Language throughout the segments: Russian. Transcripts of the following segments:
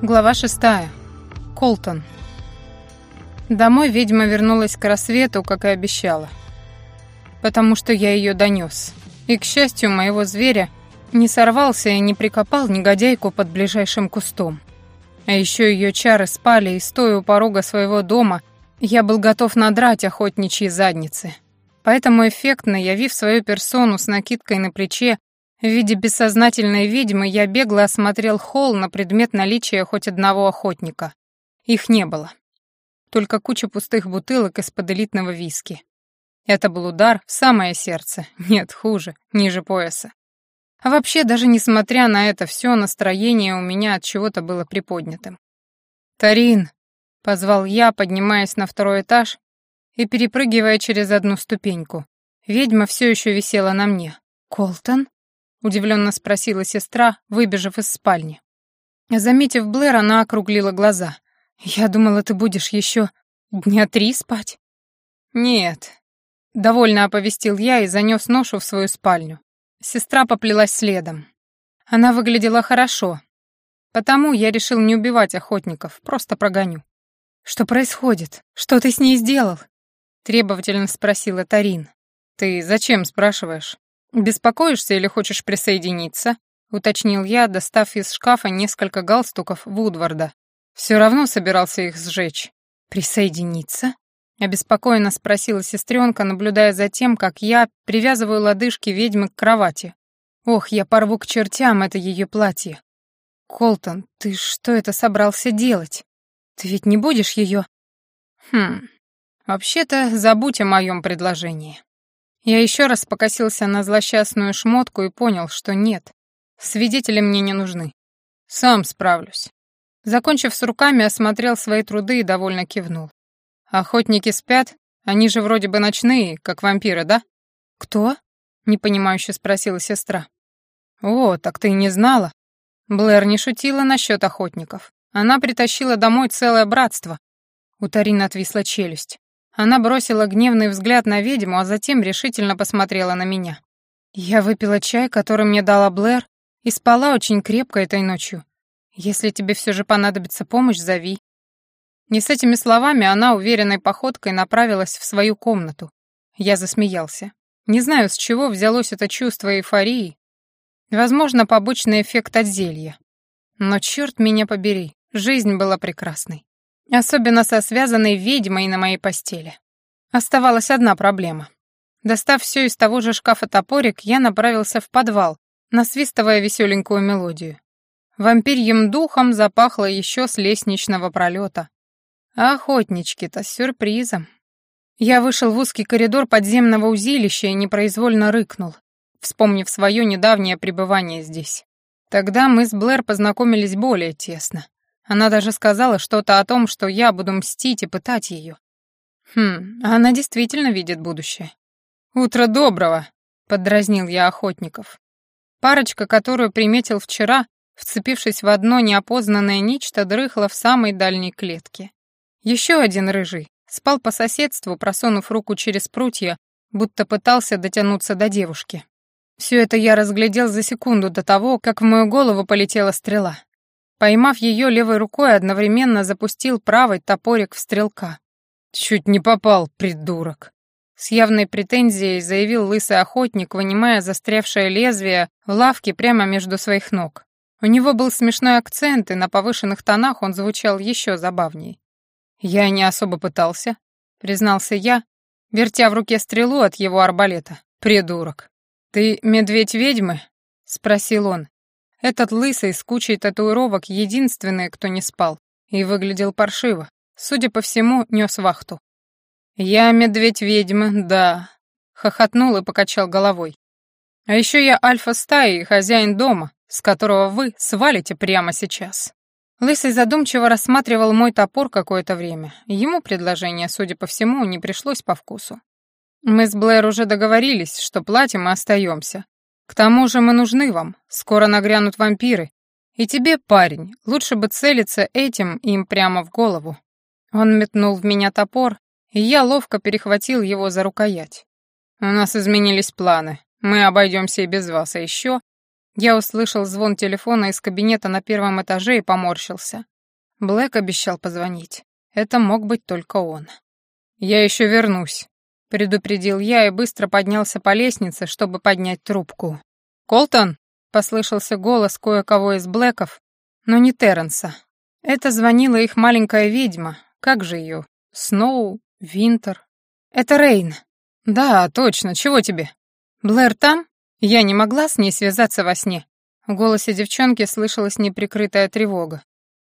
Глава шестая. Колтон. Домой ведьма вернулась к рассвету, как и обещала. Потому что я ее донес. И, к счастью, моего зверя не сорвался и не прикопал негодяйку под ближайшим кустом. А еще ее чары спали, и стоя у порога своего дома, я был готов надрать охотничьи задницы. Поэтому эффектно, явив свою персону с накидкой на плече, в виде бессознательной ведьмы я бегло осмотрел холл на предмет наличия хоть одного охотника. Их не было. Только куча пустых бутылок из-под элитного виски. Это был удар в самое сердце. Нет, хуже, ниже пояса. А вообще, даже несмотря на это все, настроение у меня от чего-то было приподнятым. «Тарин!» — позвал я, поднимаясь на второй этаж и перепрыгивая через одну ступеньку. Ведьма все еще висела на мне. «Колтон?» — удивленно спросила сестра, выбежав из спальни. Заметив Блэр, она округлила глаза. «Я думала, ты будешь еще дня три спать?» «Нет», — довольно оповестил я и занес ношу в свою спальню. Сестра поплелась следом. Она выглядела хорошо, потому я решил не убивать охотников, просто прогоню. «Что происходит? Что ты с ней сделал?» — требовательно спросила Тарин. «Ты зачем спрашиваешь?» «Беспокоишься или хочешь присоединиться?» — уточнил я, достав из шкафа несколько галстуков Вудварда. Все равно собирался их сжечь. «Присоединиться?» — обеспокоенно спросила сестренка, наблюдая за тем, как я привязываю лодыжки ведьмы к кровати. «Ох, я порву к чертям это ее платье!» «Колтон, ты что это собрался делать? Ты ведь не будешь ее...» «Хм, вообще-то забудь о моем предложении. Я еще раз покосился на злосчастную шмотку и понял, что нет, свидетели мне не нужны. Сам справлюсь. Закончив с руками, осмотрел свои труды и довольно кивнул. Охотники спят? Они же вроде бы ночные, как вампиры, да? Кто? Непонимающе спросила сестра. О, так ты и не знала. Блэр не шутила насчет охотников. Она притащила домой целое братство. У Тарины отвисла челюсть. Она бросила гневный взгляд на ведьму, а затем решительно посмотрела на меня. Я выпила чай, который мне дала Блэр, и спала очень крепко этой ночью. Если тебе все же понадобится помощь, зови. Не с этими словами она уверенной походкой направилась в свою комнату. Я засмеялся. Не знаю, с чего взялось это чувство эйфории. Возможно, побочный эффект от зелья. Но черт меня побери, жизнь была прекрасной. Особенно со связанной ведьмой на моей постели. Оставалась одна проблема. Достав все из того же шкафа топорик, я направился в подвал, насвистывая веселенькую мелодию. Вампирьим духом запахло еще с лестничного пролета. Охотнички-то с сюрпризом. Я вышел в узкий коридор подземного узилища и непроизвольно рыкнул, вспомнив свое недавнее пребывание здесь. Тогда мы с Блэр познакомились более тесно. Она даже сказала что-то о том, что я буду мстить и пытать ее. Хм, она действительно видит будущее. «Утро доброго!» — поддразнил я охотников. Парочка, которую приметил вчера, вцепившись в одно неопознанное нечто, дрыхла в самой дальней клетке. Еще один рыжий спал по соседству, просунув руку через прутья, будто пытался дотянуться до девушки. Все это я разглядел за секунду до того, как в мою голову полетела стрела. Поймав ее левой рукой, одновременно запустил правый топорик в стрелка. «Чуть не попал, придурок!» С явной претензией заявил лысый охотник, вынимая застрявшее лезвие в лавке прямо между своих ног. У него был смешной акцент, и на повышенных тонах он звучал еще забавней. «Я не особо пытался», — признался я, вертя в руке стрелу от его арбалета. «Придурок!» «Ты медведь ведьмы?» — спросил он, этот лысый с кучей татуировок единственный, кто не спал, и выглядел паршиво. Судя по всему, нес вахту. «Я медведь-ведьма, да», — хохотнул и покачал головой. «А еще я альфа-стаи и хозяин дома, с которого вы свалите прямо сейчас». Лысый задумчиво рассматривал мой топор какое-то время. Ему предложение, судя по всему, не пришлось по вкусу. Мы с Блэр уже договорились, что платим и остаемся. К тому же мы нужны вам, скоро нагрянут вампиры. И тебе, парень, лучше бы целиться этим им прямо в голову. Он метнул в меня топор, и я ловко перехватил его за рукоять. У нас изменились планы. Мы обойдемся и без вас, а еще... Я услышал звон телефона из кабинета на первом этаже и поморщился. Блэк обещал позвонить. Это мог быть только он. «Я еще вернусь», — предупредил я и быстро поднялся по лестнице, чтобы поднять трубку. «Колтон?» — послышался голос кое-кого из Блэков, но не Терренса. Это звонила их маленькая ведьма. Как же ее? Сноу? Винтер? Это Рейн. Да, точно. Чего тебе? Блэр там? Я не могла с ней связаться во сне. В голосе девчонки слышалась неприкрытая тревога.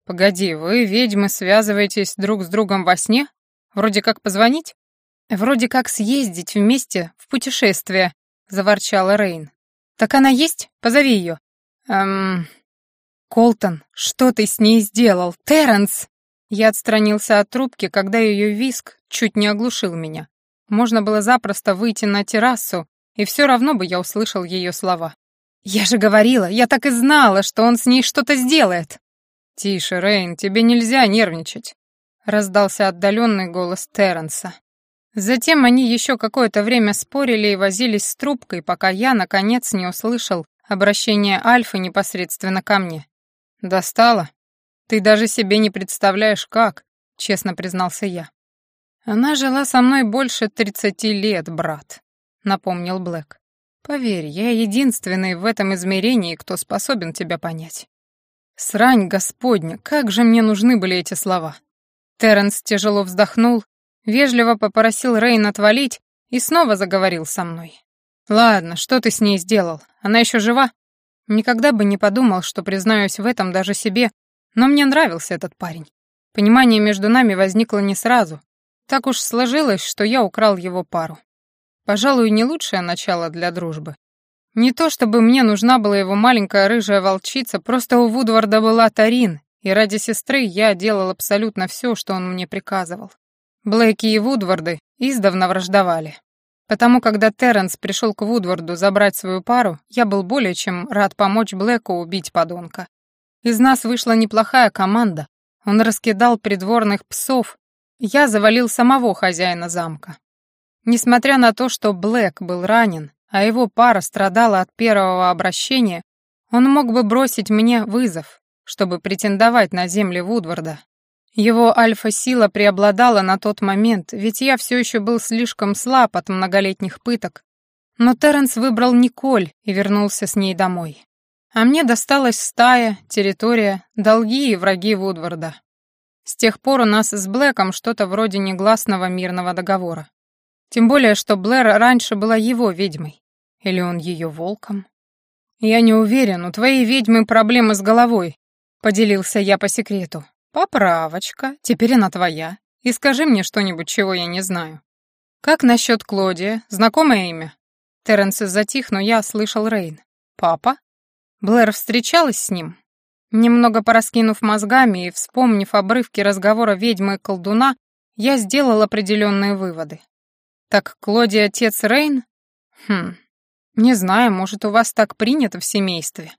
«Погоди, вы, ведьмы, связываетесь друг с другом во сне? Вроде как позвонить?» «Вроде как съездить вместе в путешествие», — заворчала Рейн. «Так она есть? Позови ее». «Эм...» «Колтон, что ты с ней сделал? Терренс!» Я отстранился от трубки, когда ее виск чуть не оглушил меня. Можно было запросто выйти на террасу, и все равно бы я услышал ее слова. «Я же говорила, я так и знала, что он с ней что-то сделает!» «Тише, Рейн, тебе нельзя нервничать», — раздался отдаленный голос Терренса. Затем они еще какое-то время спорили и возились с трубкой, пока я, наконец, не услышал обращение Альфы непосредственно ко мне. «Достала? Ты даже себе не представляешь, как», — честно признался я. «Она жила со мной больше тридцати лет, брат», — напомнил Блэк. «Поверь, я единственный в этом измерении, кто способен тебя понять». «Срань господня, как же мне нужны были эти слова!» Терренс тяжело вздохнул, вежливо попросил Рейн отвалить и снова заговорил со мной. «Ладно, что ты с ней сделал? Она еще жива?» Никогда бы не подумал, что признаюсь в этом даже себе, но мне нравился этот парень. Понимание между нами возникло не сразу. Так уж сложилось, что я украл его пару. Пожалуй, не лучшее начало для дружбы. Не то чтобы мне нужна была его маленькая рыжая волчица, просто у Вудварда была Тарин, и ради сестры я делал абсолютно все, что он мне приказывал. Блэки и Вудварды издавна враждовали. Потому когда Терренс пришел к Вудварду забрать свою пару, я был более чем рад помочь Блэку убить подонка. Из нас вышла неплохая команда. Он раскидал придворных псов. Я завалил самого хозяина замка. Несмотря на то, что Блэк был ранен, а его пара страдала от первого обращения, он мог бы бросить мне вызов, чтобы претендовать на земли Вудварда, его альфа-сила преобладала на тот момент, ведь я все еще был слишком слаб от многолетних пыток. Но Терренс выбрал Николь и вернулся с ней домой. А мне досталась стая, территория, долги и враги Вудварда. С тех пор у нас с Блэком что-то вроде негласного мирного договора. Тем более, что Блэр раньше была его ведьмой. Или он ее волком? Я не уверен, у твоей ведьмы проблемы с головой, поделился я по секрету. «Поправочка. Теперь она твоя. И скажи мне что-нибудь, чего я не знаю». «Как насчет Клодия? Знакомое имя?» Терренс затих, но я слышал Рейн. «Папа?» Блэр встречалась с ним? Немного пораскинув мозгами и вспомнив обрывки разговора ведьмы и колдуна, я сделал определенные выводы. «Так Клодия отец Рейн?» «Хм, не знаю, может, у вас так принято в семействе.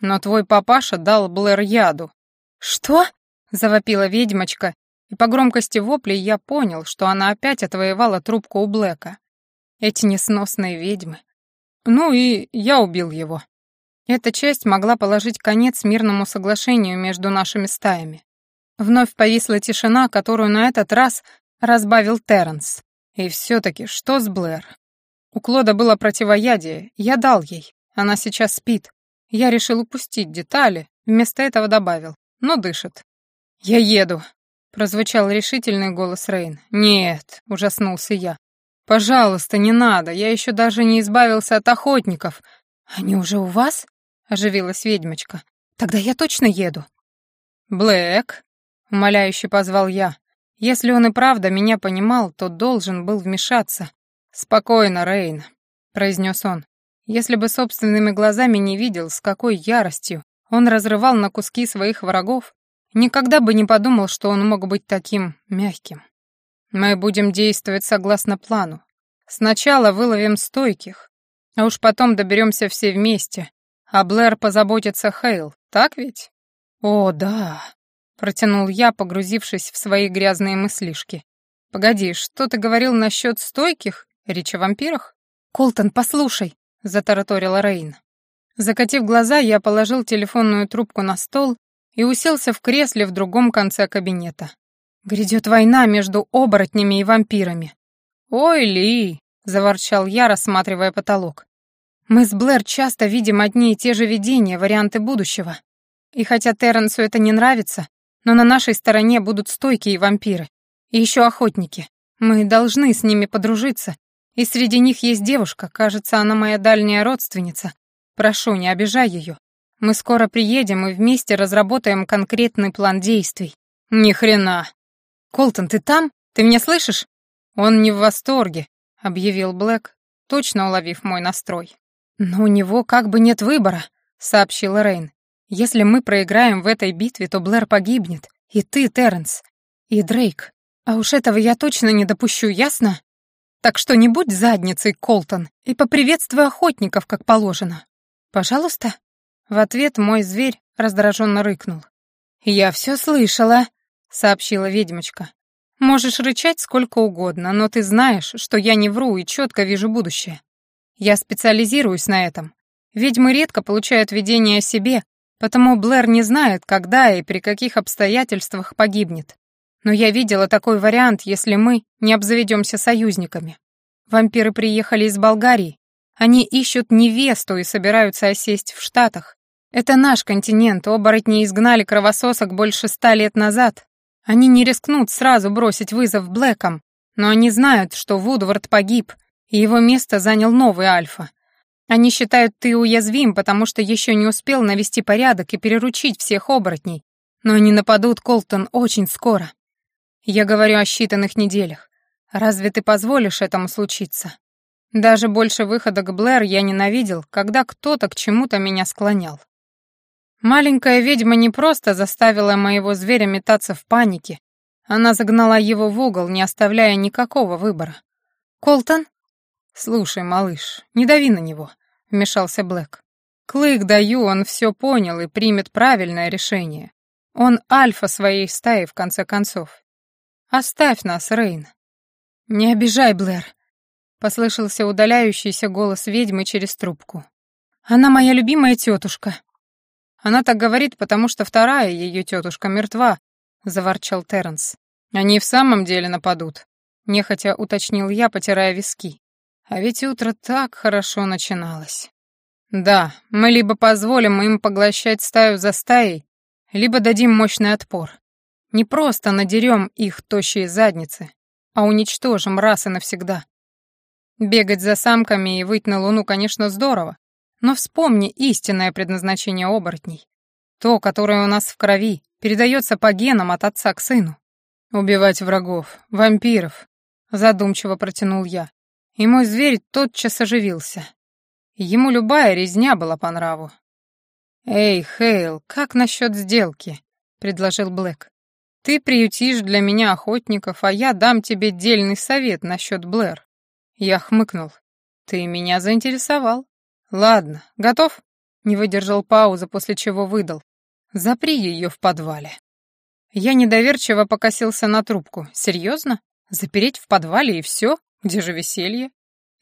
Но твой папаша дал Блэр яду». «Что?» Завопила ведьмочка, и по громкости воплей я понял, что она опять отвоевала трубку у Блэка. Эти несносные ведьмы. Ну и я убил его. Эта часть могла положить конец мирному соглашению между нашими стаями. Вновь повисла тишина, которую на этот раз разбавил Терренс. И все-таки, что с Блэр? У Клода было противоядие, я дал ей. Она сейчас спит. Я решил упустить детали, вместо этого добавил. Но дышит. «Я еду», — прозвучал решительный голос Рейн. «Нет», — ужаснулся я. «Пожалуйста, не надо, я еще даже не избавился от охотников». «Они уже у вас?» — оживилась ведьмочка. «Тогда я точно еду». «Блэк», — умоляюще позвал я. Если он и правда меня понимал, то должен был вмешаться. «Спокойно, Рейн», — произнес он. Если бы собственными глазами не видел, с какой яростью он разрывал на куски своих врагов, Никогда бы не подумал, что он мог быть таким мягким. Мы будем действовать согласно плану. Сначала выловим стойких, а уж потом доберемся все вместе, а Блэр позаботится Хейл, так ведь? О, да, протянул я, погрузившись в свои грязные мыслишки. Погоди, что ты говорил насчет стойких? Речь о вампирах? Колтон, послушай, затараторила Рейн. Закатив глаза, я положил телефонную трубку на стол и уселся в кресле в другом конце кабинета. Грядет война между оборотнями и вампирами. «Ой, Ли!» — заворчал я, рассматривая потолок. «Мы с Блэр часто видим одни и те же видения, варианты будущего. И хотя Терренсу это не нравится, но на нашей стороне будут стойкие вампиры. И еще охотники. Мы должны с ними подружиться. И среди них есть девушка, кажется, она моя дальняя родственница. Прошу, не обижай ее. Мы скоро приедем и вместе разработаем конкретный план действий. Ни хрена. Колтон, ты там? Ты меня слышишь? Он не в восторге, объявил Блэк, точно уловив мой настрой. Но у него как бы нет выбора, сообщила Рейн. Если мы проиграем в этой битве, то Блэр погибнет. И ты, Терренс. И Дрейк. А уж этого я точно не допущу, ясно? Так что не будь задницей, Колтон, и поприветствуй охотников, как положено. Пожалуйста. В ответ мой зверь раздраженно рыкнул. «Я все слышала», — сообщила ведьмочка. «Можешь рычать сколько угодно, но ты знаешь, что я не вру и четко вижу будущее. Я специализируюсь на этом. Ведьмы редко получают видение о себе, потому Блэр не знает, когда и при каких обстоятельствах погибнет. Но я видела такой вариант, если мы не обзаведемся союзниками. Вампиры приехали из Болгарии. Они ищут невесту и собираются осесть в Штатах. Это наш континент, оборотни изгнали кровососок больше ста лет назад. Они не рискнут сразу бросить вызов Блэкам, но они знают, что Вудвард погиб, и его место занял новый Альфа. Они считают, ты уязвим, потому что еще не успел навести порядок и переручить всех оборотней. Но они нападут, Колтон, очень скоро. Я говорю о считанных неделях. Разве ты позволишь этому случиться? Даже больше выхода к Блэр я ненавидел, когда кто-то к чему-то меня склонял. Маленькая ведьма не просто заставила моего зверя метаться в панике, она загнала его в угол, не оставляя никакого выбора. «Колтон?» «Слушай, малыш, не дави на него», — вмешался Блэк. «Клык даю, он все понял и примет правильное решение. Он альфа своей стаи, в конце концов. «Оставь нас, Рейн». «Не обижай, Блэр», — послышался удаляющийся голос ведьмы через трубку. «Она моя любимая тетушка». «Она так говорит, потому что вторая ее тетушка мертва», — заворчал Терренс. «Они в самом деле нападут», — нехотя уточнил я, потирая виски. А ведь утро так хорошо начиналось. Да, мы либо позволим им поглощать стаю за стаей, либо дадим мощный отпор. Не просто надерем их тощие задницы, а уничтожим раз и навсегда. Бегать за самками и выть на луну, конечно, здорово, но вспомни истинное предназначение оборотней. То, которое у нас в крови, передается по генам от отца к сыну. Убивать врагов, вампиров, задумчиво протянул я. И мой зверь тотчас оживился. Ему любая резня была по нраву. «Эй, Хейл, как насчет сделки?» — предложил Блэк. Ты приютишь для меня охотников, а я дам тебе дельный совет насчет Блэр. Я хмыкнул. Ты меня заинтересовал. Ладно, готов? Не выдержал паузы, после чего выдал. Запри ее в подвале. Я недоверчиво покосился на трубку. Серьезно? Запереть в подвале и все? Где же веселье?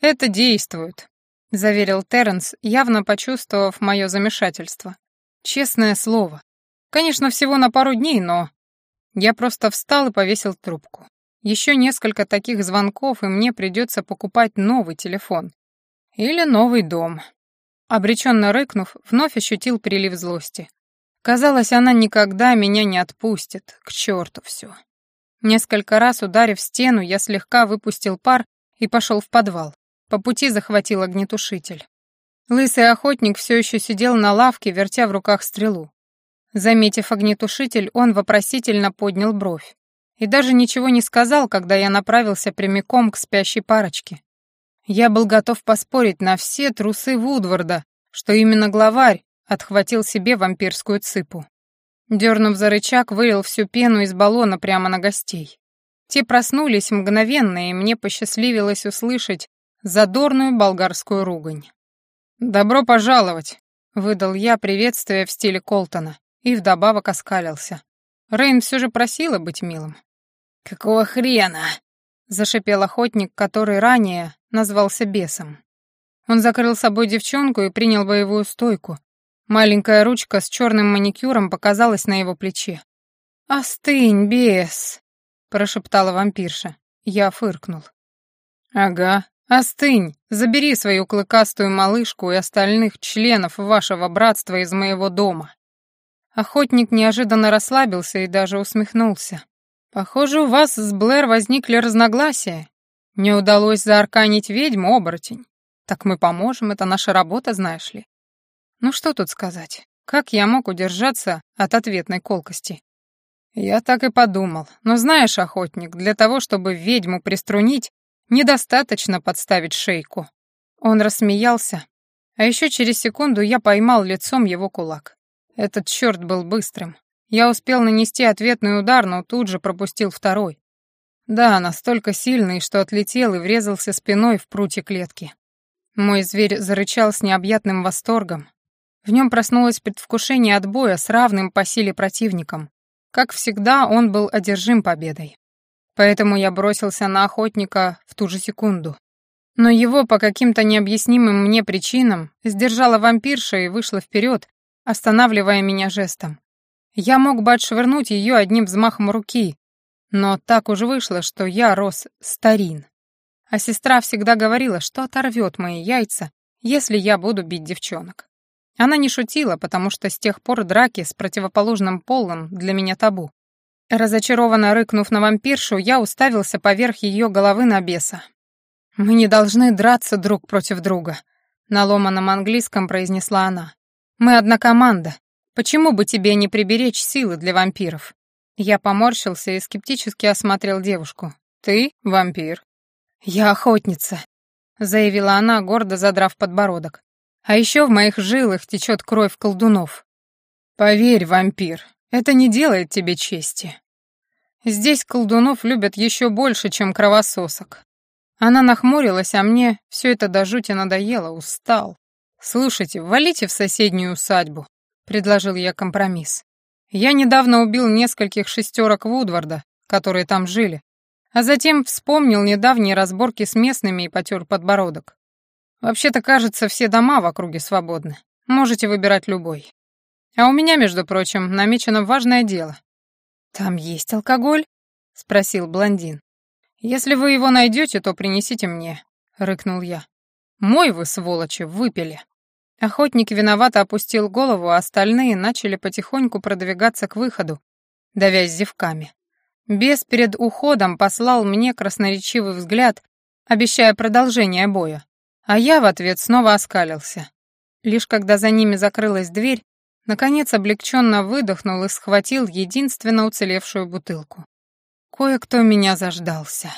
Это действует, заверил Терренс, явно почувствовав мое замешательство. Честное слово. Конечно, всего на пару дней, но я просто встал и повесил трубку. Еще несколько таких звонков, и мне придется покупать новый телефон. Или новый дом. Обреченно рыкнув, вновь ощутил прилив злости. Казалось, она никогда меня не отпустит. К черту все. Несколько раз ударив стену, я слегка выпустил пар и пошел в подвал. По пути захватил огнетушитель. Лысый охотник все еще сидел на лавке, вертя в руках стрелу. Заметив огнетушитель, он вопросительно поднял бровь. И даже ничего не сказал, когда я направился прямиком к спящей парочке. Я был готов поспорить на все трусы Вудварда, что именно главарь отхватил себе вампирскую цыпу. Дернув за рычаг, вылил всю пену из баллона прямо на гостей. Те проснулись мгновенно, и мне посчастливилось услышать задорную болгарскую ругань. «Добро пожаловать!» — выдал я приветствие в стиле Колтона и вдобавок оскалился. Рейн все же просила быть милым. «Какого хрена?» — зашипел охотник, который ранее назвался бесом. Он закрыл собой девчонку и принял боевую стойку. Маленькая ручка с черным маникюром показалась на его плече. «Остынь, бес!» — прошептала вампирша. Я фыркнул. «Ага, остынь, забери свою клыкастую малышку и остальных членов вашего братства из моего дома». Охотник неожиданно расслабился и даже усмехнулся. «Похоже, у вас с Блэр возникли разногласия. Не удалось заарканить ведьму, оборотень. Так мы поможем, это наша работа, знаешь ли. Ну что тут сказать? Как я мог удержаться от ответной колкости? Я так и подумал. Но знаешь, охотник, для того, чтобы ведьму приструнить, недостаточно подставить шейку. Он рассмеялся, а еще через секунду я поймал лицом его кулак. Этот черт был быстрым. Я успел нанести ответный удар, но тут же пропустил второй. Да, настолько сильный, что отлетел и врезался спиной в прутья клетки. Мой зверь зарычал с необъятным восторгом. В нем проснулось предвкушение отбоя с равным по силе противником. Как всегда, он был одержим победой. Поэтому я бросился на охотника в ту же секунду. Но его по каким-то необъяснимым мне причинам сдержала вампирша и вышла вперед, останавливая меня жестом. Я мог бы отшвырнуть ее одним взмахом руки, но так уж вышло, что я рос старин. А сестра всегда говорила, что оторвет мои яйца, если я буду бить девчонок. Она не шутила, потому что с тех пор драки с противоположным полом для меня табу. Разочарованно рыкнув на вампиршу, я уставился поверх ее головы на беса. «Мы не должны драться друг против друга», — на ломаном английском произнесла она. «Мы одна команда. Почему бы тебе не приберечь силы для вампиров?» Я поморщился и скептически осмотрел девушку. «Ты вампир?» «Я охотница», — заявила она, гордо задрав подбородок. «А еще в моих жилах течет кровь колдунов». «Поверь, вампир, это не делает тебе чести. Здесь колдунов любят еще больше, чем кровососок». Она нахмурилась, а мне все это до жути надоело, устал. «Слушайте, валите в соседнюю усадьбу», — предложил я компромисс. «Я недавно убил нескольких шестерок Вудварда, которые там жили, а затем вспомнил недавние разборки с местными и потер подбородок. Вообще-то, кажется, все дома в округе свободны. Можете выбирать любой. А у меня, между прочим, намечено важное дело. «Там есть алкоголь?» — спросил блондин. «Если вы его найдете, то принесите мне», — рыкнул я. «Мой вы, сволочи, выпили». Охотник виновато опустил голову, а остальные начали потихоньку продвигаться к выходу, давясь зевками. Бес перед уходом послал мне красноречивый взгляд, обещая продолжение боя, а я в ответ снова оскалился. Лишь когда за ними закрылась дверь, наконец облегченно выдохнул и схватил единственно уцелевшую бутылку. Кое-кто меня заждался.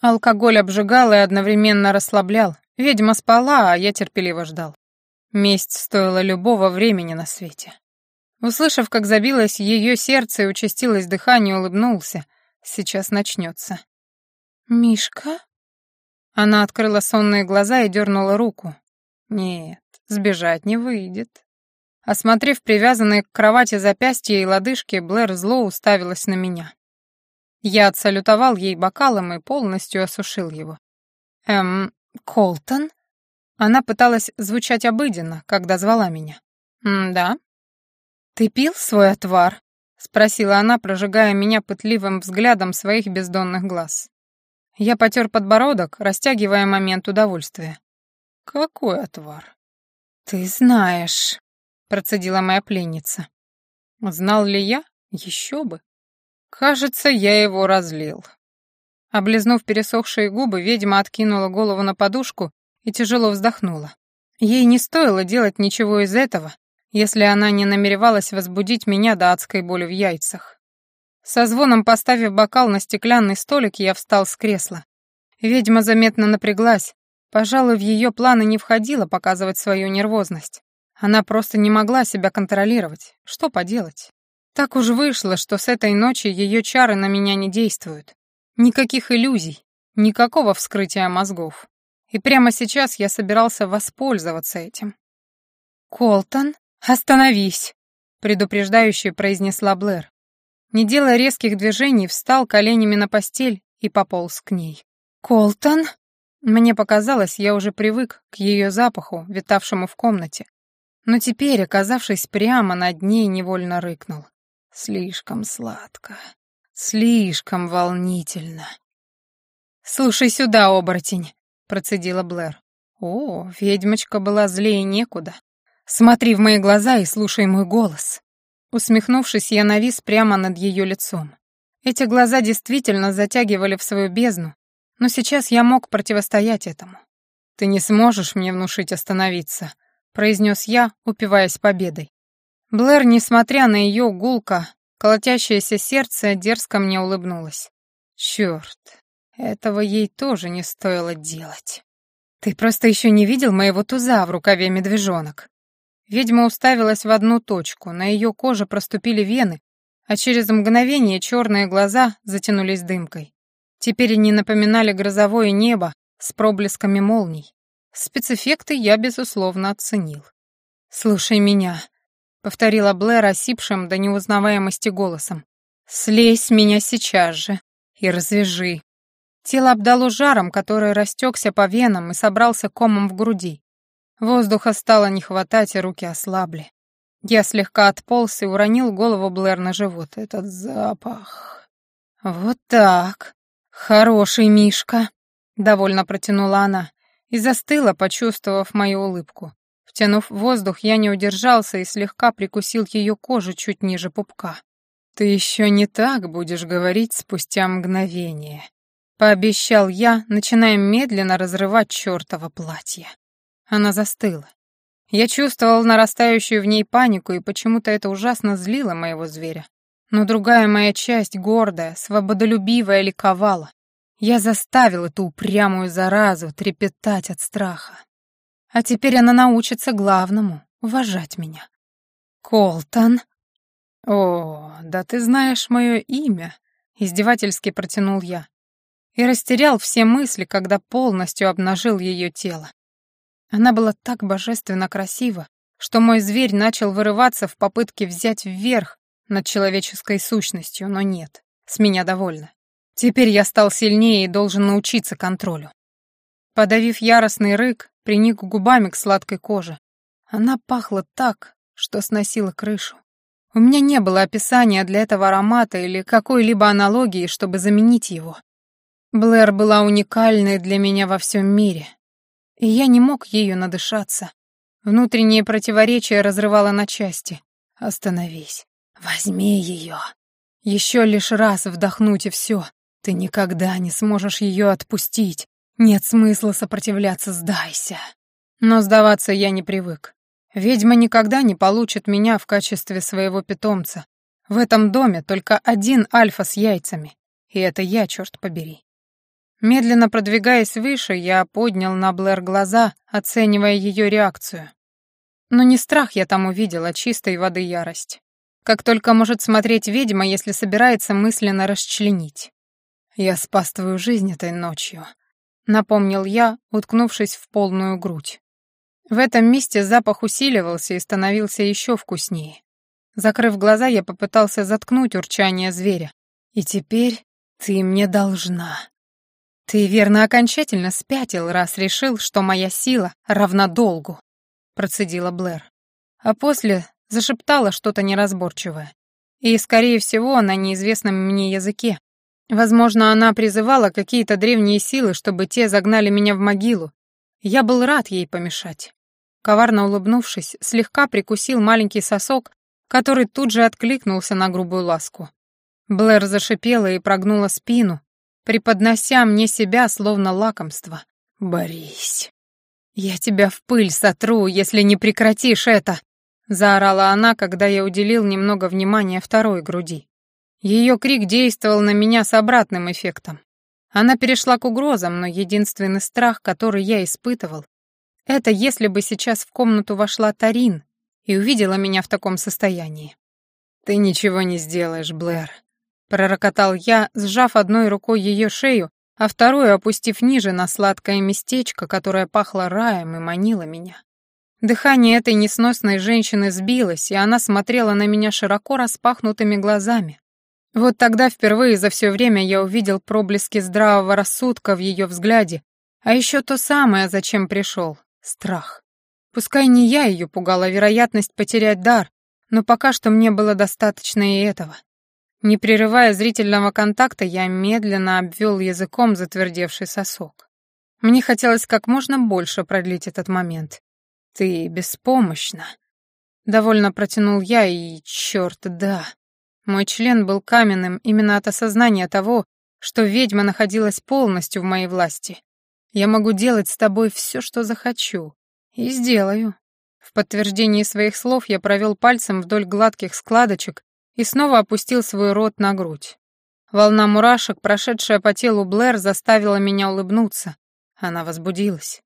Алкоголь обжигал и одновременно расслаблял. Ведьма спала, а я терпеливо ждал. Месть стоила любого времени на свете. Услышав, как забилось ее сердце и участилось дыхание, улыбнулся. Сейчас начнется. «Мишка?» Она открыла сонные глаза и дернула руку. «Нет, сбежать не выйдет». Осмотрев привязанные к кровати запястья и лодыжки, Блэр зло уставилась на меня. Я отсалютовал ей бокалом и полностью осушил его. «Эм, Колтон?» Она пыталась звучать обыденно, когда звала меня. «Да», «Ты пил свой отвар?» — спросила она, прожигая меня пытливым взглядом своих бездонных глаз. Я потер подбородок, растягивая момент удовольствия. «Какой отвар?» «Ты знаешь», — процедила моя пленница. «Знал ли я? Еще бы. Кажется, я его разлил». Облизнув пересохшие губы, ведьма откинула голову на подушку и тяжело вздохнула. Ей не стоило делать ничего из этого, если она не намеревалась возбудить меня до адской боли в яйцах. Со звоном поставив бокал на стеклянный столик, я встал с кресла. Ведьма заметно напряглась. Пожалуй, в ее планы не входило показывать свою нервозность. Она просто не могла себя контролировать. Что поделать? Так уж вышло, что с этой ночи ее чары на меня не действуют. Никаких иллюзий, никакого вскрытия мозгов. И прямо сейчас я собирался воспользоваться этим. «Колтон?» «Остановись!» — предупреждающе произнесла Блэр. Не делая резких движений, встал коленями на постель и пополз к ней. «Колтон?» Мне показалось, я уже привык к ее запаху, витавшему в комнате. Но теперь, оказавшись прямо над ней, невольно рыкнул. Слишком сладко, слишком волнительно. «Слушай сюда, оборотень», — процедила Блэр. О, ведьмочка была злее некуда. Смотри в мои глаза и слушай мой голос. Усмехнувшись, я навис прямо над ее лицом. Эти глаза действительно затягивали в свою бездну, но сейчас я мог противостоять этому. «Ты не сможешь мне внушить остановиться», — произнес я, упиваясь победой. Блэр, несмотря на ее гулко, колотящееся сердце, дерзко мне улыбнулась. Черт, этого ей тоже не стоило делать. «Ты просто еще не видел моего туза в рукаве медвежонок?» Ведьма уставилась в одну точку, на ее коже проступили вены, а через мгновение черные глаза затянулись дымкой. Теперь они напоминали грозовое небо с проблесками молний. Спецэффекты я, безусловно, оценил. «Слушай меня», — повторила Блэр осипшим до неузнаваемости голосом. «Слезь меня сейчас же и развяжи. Тело обдало жаром, который растекся по венам и собрался комом в груди. Воздуха стало не хватать, и руки ослабли. Я слегка отполз и уронил голову Блэр на живот. Этот запах... «Вот так. Хороший Мишка», — довольно протянула она и застыла, почувствовав мою улыбку. Втянув воздух, я не удержался и слегка прикусил ее кожу чуть ниже пупка. «Ты еще не так будешь говорить спустя мгновение», Пообещал я, начиная медленно разрывать чертово платье. Она застыла. Я чувствовал нарастающую в ней панику, и почему-то это ужасно злило моего зверя. Но другая моя часть, гордая, свободолюбивая, ликовала. Я заставил эту упрямую заразу трепетать от страха. А теперь она научится главному — уважать меня. «Колтон!» «О, да ты знаешь мое имя!» — издевательски протянул я и растерял все мысли, когда полностью обнажил ее тело. Она была так божественно красива, что мой зверь начал вырываться в попытке взять вверх над человеческой сущностью, но нет, с меня довольно. Теперь я стал сильнее и должен научиться контролю. Подавив яростный рык, приник губами к сладкой коже. Она пахла так, что сносила крышу. У меня не было описания для этого аромата или какой-либо аналогии, чтобы заменить его. Блэр была уникальной для меня во всем мире, и я не мог ею надышаться. Внутреннее противоречие разрывало на части. «Остановись. Возьми ее. Еще лишь раз вдохнуть и все. Ты никогда не сможешь ее отпустить. Нет смысла сопротивляться, сдайся». Но сдаваться я не привык. Ведьма никогда не получит меня в качестве своего питомца. В этом доме только один альфа с яйцами. И это я, черт побери. Медленно продвигаясь выше, я поднял на Блэр глаза, оценивая ее реакцию. Но не страх я там увидел, а чистой воды ярость. Как только может смотреть ведьма, если собирается мысленно расчленить. «Я спас твою жизнь этой ночью», — напомнил я, уткнувшись в полную грудь. В этом месте запах усиливался и становился еще вкуснее. Закрыв глаза, я попытался заткнуть урчание зверя. «И теперь ты мне должна», «Ты, верно, окончательно спятил, раз решил, что моя сила равна долгу», — процедила Блэр. А после зашептала что-то неразборчивое. И, скорее всего, на неизвестном мне языке. Возможно, она призывала какие-то древние силы, чтобы те загнали меня в могилу. Я был рад ей помешать. Коварно улыбнувшись, слегка прикусил маленький сосок, который тут же откликнулся на грубую ласку. Блэр зашипела и прогнула спину, преподнося мне себя словно лакомство. «Борись, я тебя в пыль сотру, если не прекратишь это!» Заорала она, когда я уделил немного внимания второй груди. Ее крик действовал на меня с обратным эффектом. Она перешла к угрозам, но единственный страх, который я испытывал, это если бы сейчас в комнату вошла Тарин и увидела меня в таком состоянии. «Ты ничего не сделаешь, Блэр. Пророкотал я, сжав одной рукой ее шею, а вторую опустив ниже на сладкое местечко, которое пахло раем и манило меня. Дыхание этой несносной женщины сбилось, и она смотрела на меня широко распахнутыми глазами. Вот тогда впервые за все время я увидел проблески здравого рассудка в ее взгляде А еще то самое, зачем пришел — страх. Пускай не я ее пугала, вероятность потерять дар, но пока что мне было достаточно и этого. Не прерывая зрительного контакта, я медленно обвел языком затвердевший сосок. Мне хотелось как можно больше продлить этот момент. «Ты беспомощна», — довольно протянул я, и, черт, да. Мой член был каменным именно от осознания того, что ведьма находилась полностью в моей власти. Я могу делать с тобой все, что захочу. И сделаю. В подтверждении своих слов я провел пальцем вдоль гладких складочек и снова опустил свой рот на грудь. Волна мурашек, прошедшая по телу Блэр, заставила меня улыбнуться. Она возбудилась.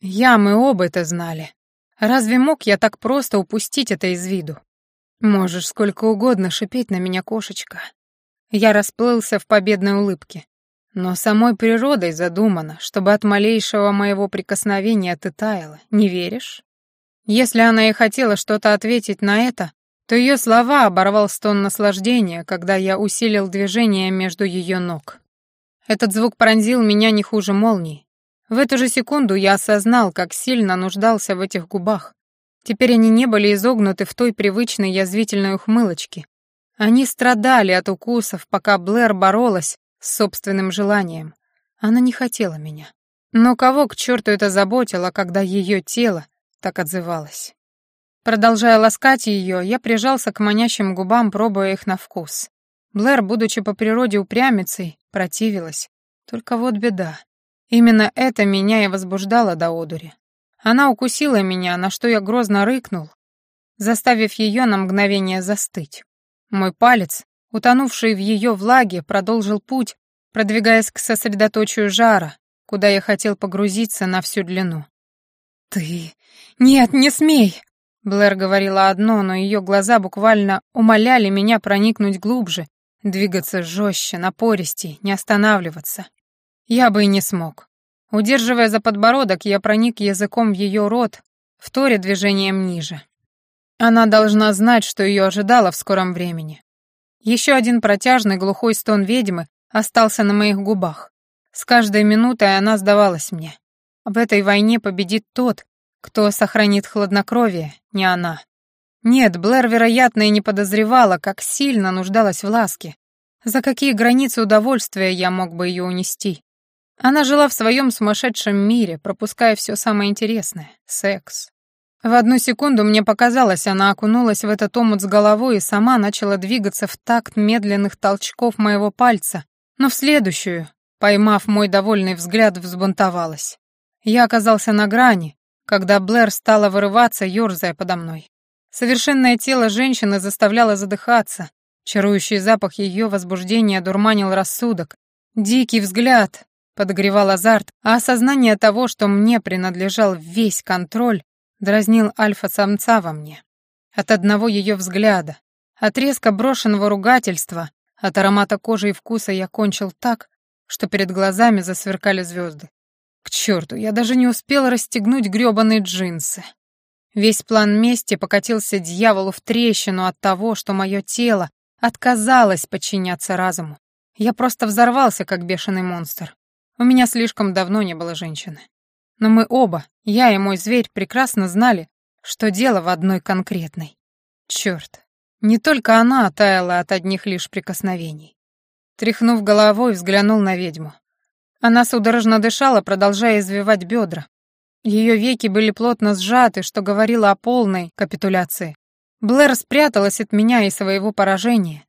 Я, мы оба это знали. Разве мог я так просто упустить это из виду? Можешь сколько угодно шипеть на меня, кошечка. Я расплылся в победной улыбке. Но самой природой задумано, чтобы от малейшего моего прикосновения ты таяла. Не веришь? Если она и хотела что-то ответить на это, то ее слова оборвал стон наслаждения, когда я усилил движение между ее ног. Этот звук пронзил меня не хуже молнии. В эту же секунду я осознал, как сильно нуждался в этих губах. Теперь они не были изогнуты в той привычной язвительной ухмылочке. Они страдали от укусов, пока Блэр боролась с собственным желанием. Она не хотела меня. Но кого к черту это заботило, когда ее тело так отзывалось? Продолжая ласкать ее, я прижался к манящим губам, пробуя их на вкус. Блэр, будучи по природе упрямицей, противилась. Только вот беда. Именно это меня и возбуждало до одури. Она укусила меня, на что я грозно рыкнул, заставив ее на мгновение застыть. Мой палец, утонувший в ее влаге, продолжил путь, продвигаясь к сосредоточию жара, куда я хотел погрузиться на всю длину. «Ты... Нет, не смей!» Блэр говорила одно, но ее глаза буквально умоляли меня проникнуть глубже, двигаться жестче, напористей, не останавливаться. Я бы и не смог. Удерживая за подбородок, я проник языком в ее рот, вторя движением ниже. Она должна знать, что ее ожидало в скором времени. Еще один протяжный глухой стон ведьмы остался на моих губах. С каждой минутой она сдавалась мне. В этой войне победит тот, кто сохранит хладнокровие, не она. Нет, Блэр, вероятно, и не подозревала, как сильно нуждалась в ласке. За какие границы удовольствия я мог бы ее унести? Она жила в своем сумасшедшем мире, пропуская все самое интересное — секс. В одну секунду мне показалось, она окунулась в этот омут с головой и сама начала двигаться в такт медленных толчков моего пальца, но в следующую, поймав мой довольный взгляд, взбунтовалась. Я оказался на грани, когда Блэр стала вырываться, ёрзая подо мной. Совершенное тело женщины заставляло задыхаться, чарующий запах ее возбуждения дурманил рассудок, дикий взгляд подогревал азарт, а осознание того, что мне принадлежал весь контроль, дразнил альфа-самца во мне. От одного ее взгляда, от резко брошенного ругательства, от аромата кожи и вкуса я кончил так, что перед глазами засверкали звезды. К черту, я даже не успел расстегнуть грёбаные джинсы. Весь план мести покатился дьяволу в трещину от того, что мое тело отказалось подчиняться разуму. Я просто взорвался, как бешеный монстр. У меня слишком давно не было женщины. Но мы оба, я и мой зверь, прекрасно знали, что дело в одной конкретной. Черт, не только она таяла от одних лишь прикосновений. Тряхнув головой, взглянул на ведьму. Она судорожно дышала, продолжая извивать бедра. Ее веки были плотно сжаты, что говорило о полной капитуляции. Блэр спряталась от меня и своего поражения.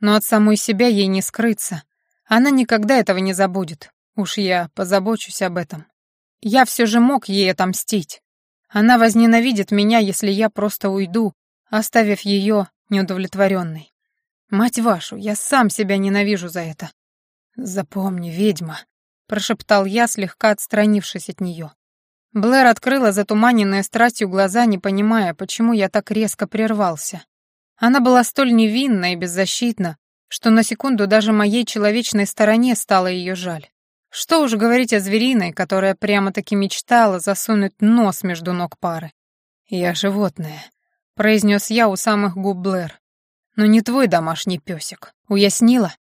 Но от самой себя ей не скрыться. Она никогда этого не забудет. Уж я позабочусь об этом. Я все же мог ей отомстить. Она возненавидит меня, если я просто уйду, оставив ее неудовлетворенной. Мать вашу, я сам себя ненавижу за это. Запомни, ведьма, прошептал я, слегка отстранившись от нее. Блэр открыла затуманенные страстью глаза, не понимая, почему я так резко прервался. Она была столь невинна и беззащитна, что на секунду даже моей человечной стороне стало ее жаль. Что уж говорить о звериной, которая прямо-таки мечтала засунуть нос между ног пары. «Я животное», — произнес я у самых губ Блэр. «Но не твой домашний песик. Уяснила?»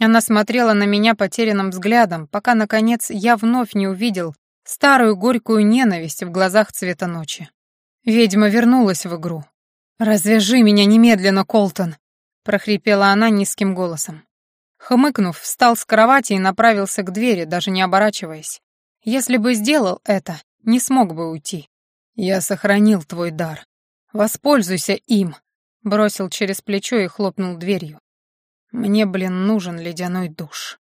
Она смотрела на меня потерянным взглядом, пока, наконец, я вновь не увидел старую горькую ненависть в глазах цвета ночи. Ведьма вернулась в игру. «Развяжи меня немедленно, Колтон!» — прохрипела она низким голосом. Хмыкнув, встал с кровати и направился к двери, даже не оборачиваясь. Если бы сделал это, не смог бы уйти. «Я сохранил твой дар. Воспользуйся им!» Бросил через плечо и хлопнул дверью. Мне, блин, нужен ледяной душ.